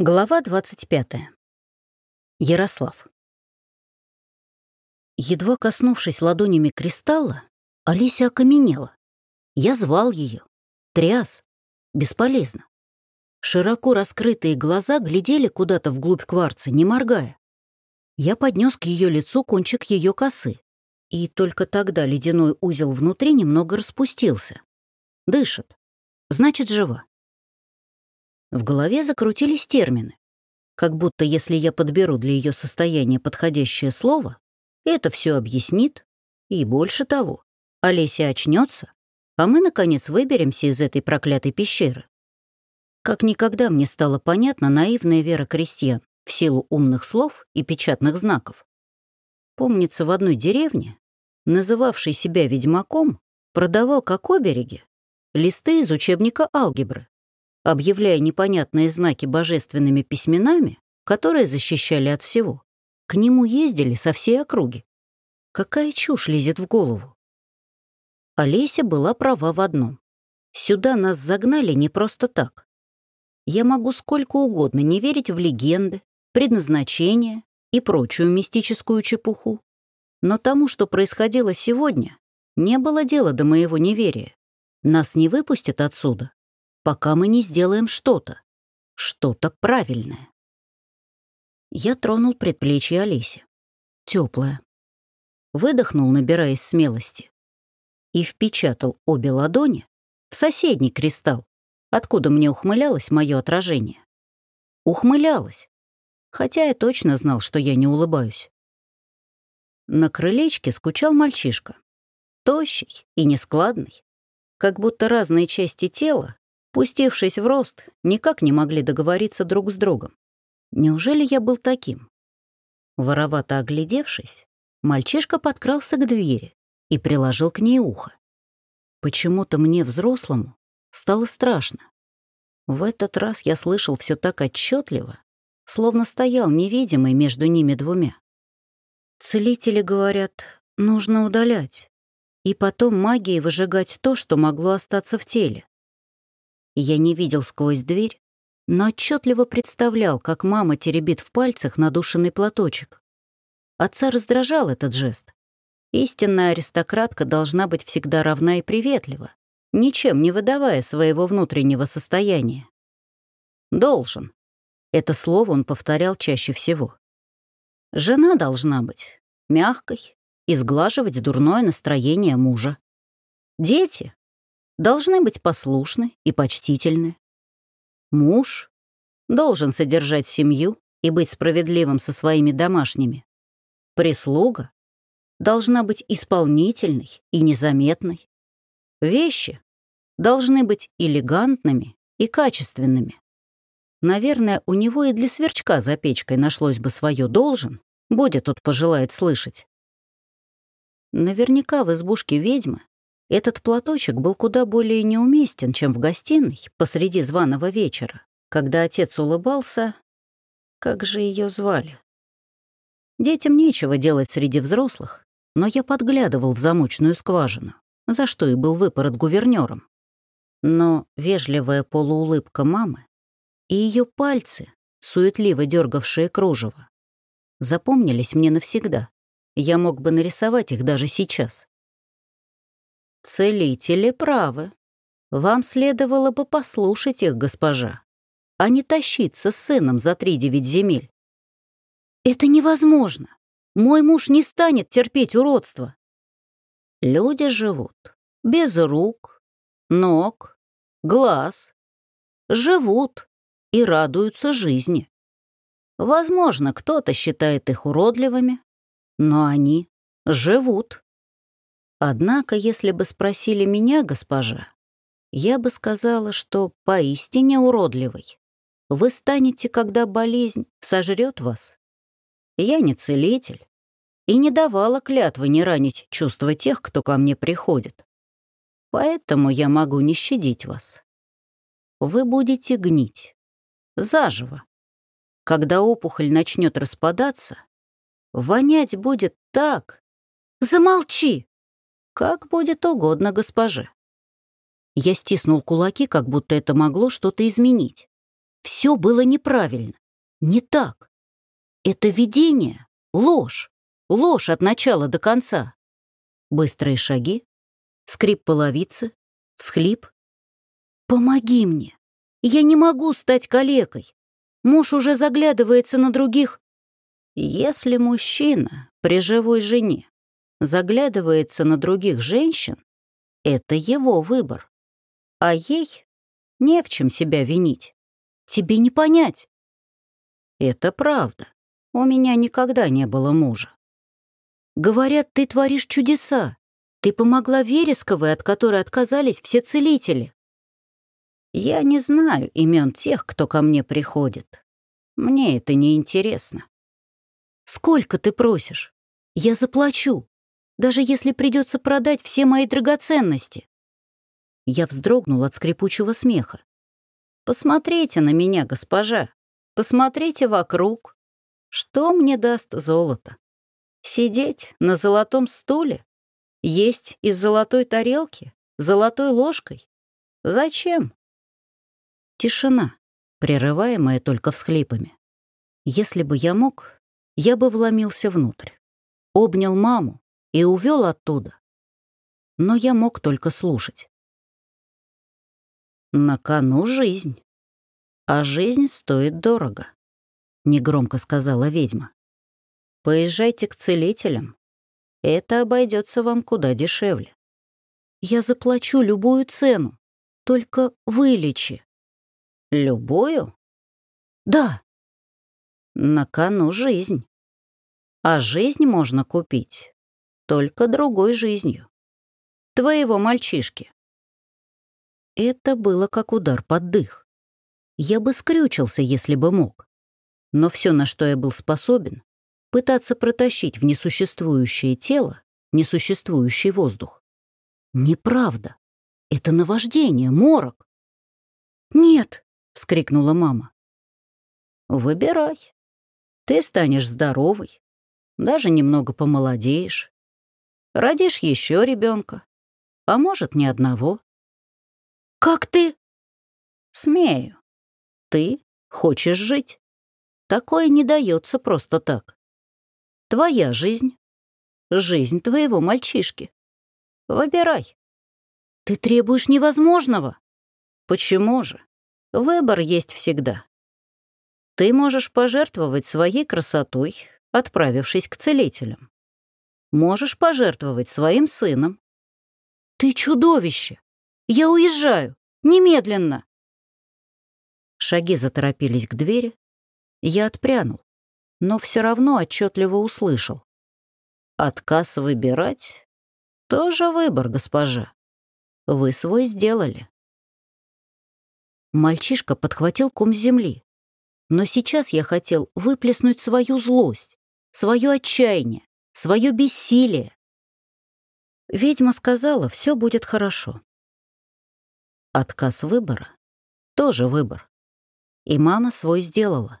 Глава 25. Ярослав. Едва коснувшись ладонями кристалла, Олеся окаменела. Я звал ее, тряс. Бесполезно. Широко раскрытые глаза глядели куда-то вглубь кварца, не моргая. Я поднес к ее лицу кончик ее косы. И только тогда ледяной узел внутри немного распустился. Дышит. Значит, жива. В голове закрутились термины. Как будто если я подберу для ее состояния подходящее слово, это все объяснит. И больше того, Олеся очнется, а мы, наконец, выберемся из этой проклятой пещеры. Как никогда мне стало понятна наивная вера крестьян в силу умных слов и печатных знаков. Помнится, в одной деревне, называвший себя ведьмаком, продавал как обереги листы из учебника алгебры, объявляя непонятные знаки божественными письменами, которые защищали от всего. К нему ездили со всей округи. Какая чушь лезет в голову? Олеся была права в одном. Сюда нас загнали не просто так. Я могу сколько угодно не верить в легенды, предназначение и прочую мистическую чепуху. Но тому, что происходило сегодня, не было дела до моего неверия. Нас не выпустят отсюда, пока мы не сделаем что-то, что-то правильное. Я тронул предплечье Олеси. Теплое. Выдохнул, набираясь смелости. И впечатал обе ладони в соседний кристалл, откуда мне ухмылялось мое отражение. Ухмылялось, хотя я точно знал, что я не улыбаюсь. На крылечке скучал мальчишка. Тощий и нескладный. Как будто разные части тела Пустившись в рост, никак не могли договориться друг с другом. Неужели я был таким? Воровато оглядевшись, мальчишка подкрался к двери и приложил к ней ухо. Почему-то мне, взрослому, стало страшно. В этот раз я слышал все так отчетливо, словно стоял невидимый между ними двумя. Целители говорят, нужно удалять, и потом магией выжигать то, что могло остаться в теле. Я не видел сквозь дверь, но отчетливо представлял, как мама теребит в пальцах надушенный платочек. Отца раздражал этот жест. Истинная аристократка должна быть всегда равна и приветлива, ничем не выдавая своего внутреннего состояния. «Должен». Это слово он повторял чаще всего. Жена должна быть мягкой и сглаживать дурное настроение мужа. Дети должны быть послушны и почтительны. Муж должен содержать семью и быть справедливым со своими домашними. Прислуга должна быть исполнительной и незаметной. Вещи должны быть элегантными и качественными. Наверное, у него и для сверчка за печкой нашлось бы свое «должен», будет тут пожелает слышать. Наверняка в избушке ведьмы этот платочек был куда более неуместен, чем в гостиной посреди званого вечера, когда отец улыбался. Как же ее звали? Детям нечего делать среди взрослых, но я подглядывал в замочную скважину, за что и был выпорот гувернером. Но вежливая полуулыбка мамы и ее пальцы, суетливо дергавшие кружево, запомнились мне навсегда. Я мог бы нарисовать их даже сейчас. «Целители правы. Вам следовало бы послушать их, госпожа, а не тащиться с сыном за три девять земель». «Это невозможно. Мой муж не станет терпеть уродство». Люди живут без рук, ног, глаз. Живут и радуются жизни. Возможно, кто-то считает их уродливыми, но они живут. Однако, если бы спросили меня, госпожа, я бы сказала, что поистине уродливый. Вы станете, когда болезнь сожрет вас. Я не целитель и не давала клятвы не ранить чувства тех, кто ко мне приходит. Поэтому я могу не щадить вас. Вы будете гнить. Заживо. Когда опухоль начнет распадаться, вонять будет так. Замолчи! «Как будет угодно госпоже». Я стиснул кулаки, как будто это могло что-то изменить. Все было неправильно, не так. Это видение — ложь, ложь от начала до конца. Быстрые шаги, скрип половицы, всхлип. «Помоги мне! Я не могу стать калекой! Муж уже заглядывается на других!» Если мужчина при живой жене заглядывается на других женщин, это его выбор. А ей не в чем себя винить. Тебе не понять. Это правда. У меня никогда не было мужа. Говорят, ты творишь чудеса. Ты помогла Вересковой, от которой отказались все целители. Я не знаю имен тех, кто ко мне приходит. Мне это не интересно. Сколько ты просишь? Я заплачу, даже если придется продать все мои драгоценности. Я вздрогнул от скрипучего смеха. Посмотрите на меня, госпожа. Посмотрите вокруг. Что мне даст золото? Сидеть на золотом стуле? Есть из золотой тарелки? Золотой ложкой? Зачем? Тишина, прерываемая только всхлипами. Если бы я мог, я бы вломился внутрь, обнял маму и увел оттуда. Но я мог только слушать. На кону жизнь. А жизнь стоит дорого, негромко сказала ведьма. Поезжайте к целителям. Это обойдется вам куда дешевле. Я заплачу любую цену, только вылечи. Любую? Да. На кону жизнь. А жизнь можно купить только другой жизнью. Твоего мальчишки. Это было как удар под дых. Я бы скрючился, если бы мог. Но все, на что я был способен, пытаться протащить в несуществующее тело несуществующий воздух. Неправда. Это наваждение, морок. «Нет!» — вскрикнула мама. «Выбирай. Ты станешь здоровой, даже немного помолодеешь. Родишь еще ребенка, а может, ни одного. Как ты? Смею. Ты хочешь жить. Такое не дается просто так. Твоя жизнь, жизнь твоего мальчишки. Выбирай. Ты требуешь невозможного. Почему же? Выбор есть всегда. Ты можешь пожертвовать своей красотой, отправившись к целителям. Можешь пожертвовать своим сыном. Ты чудовище! Я уезжаю! Немедленно! Шаги заторопились к двери. Я отпрянул, но все равно отчетливо услышал. Отказ выбирать — тоже выбор, госпожа. Вы свой сделали. Мальчишка подхватил ком земли. Но сейчас я хотел выплеснуть свою злость, свое отчаяние, свое бессилие. Ведьма сказала, все будет хорошо. Отказ выбора — тоже выбор. И мама свой сделала.